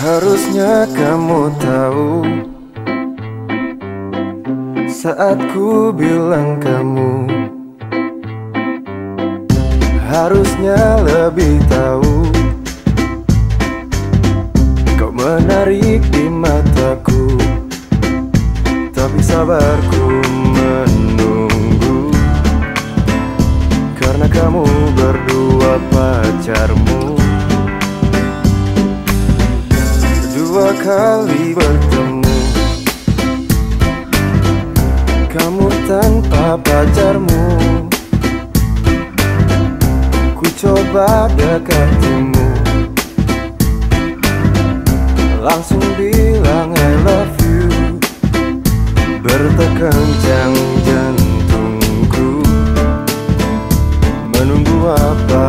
Mana kamu tahu Saat ku bilang kamu Harusnya lebih tahu. Kau menarik di mataku Tapi sabarku menunggu. Karena kamu berdua pacarmu kali bertemu. Kamu tanpa pacarmu. Ku coba dekatimu. Langsung bilang I love you. Bertekencang jantungku. Menunggu apa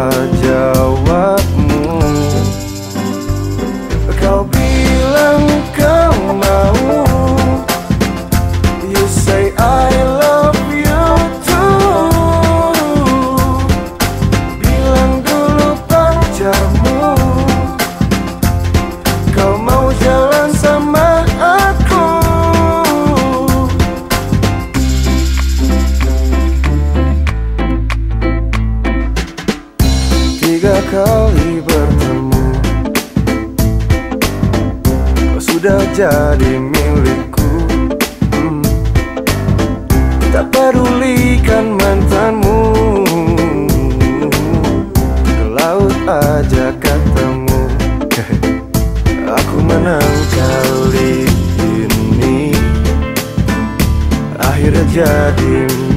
kali bertemu. Kau sudah jadi milikku. Hmm. Tak pedulikan mantanmu. Ke laut aja ketemu. Aku menang kali ini. Akhirnya jadi milikku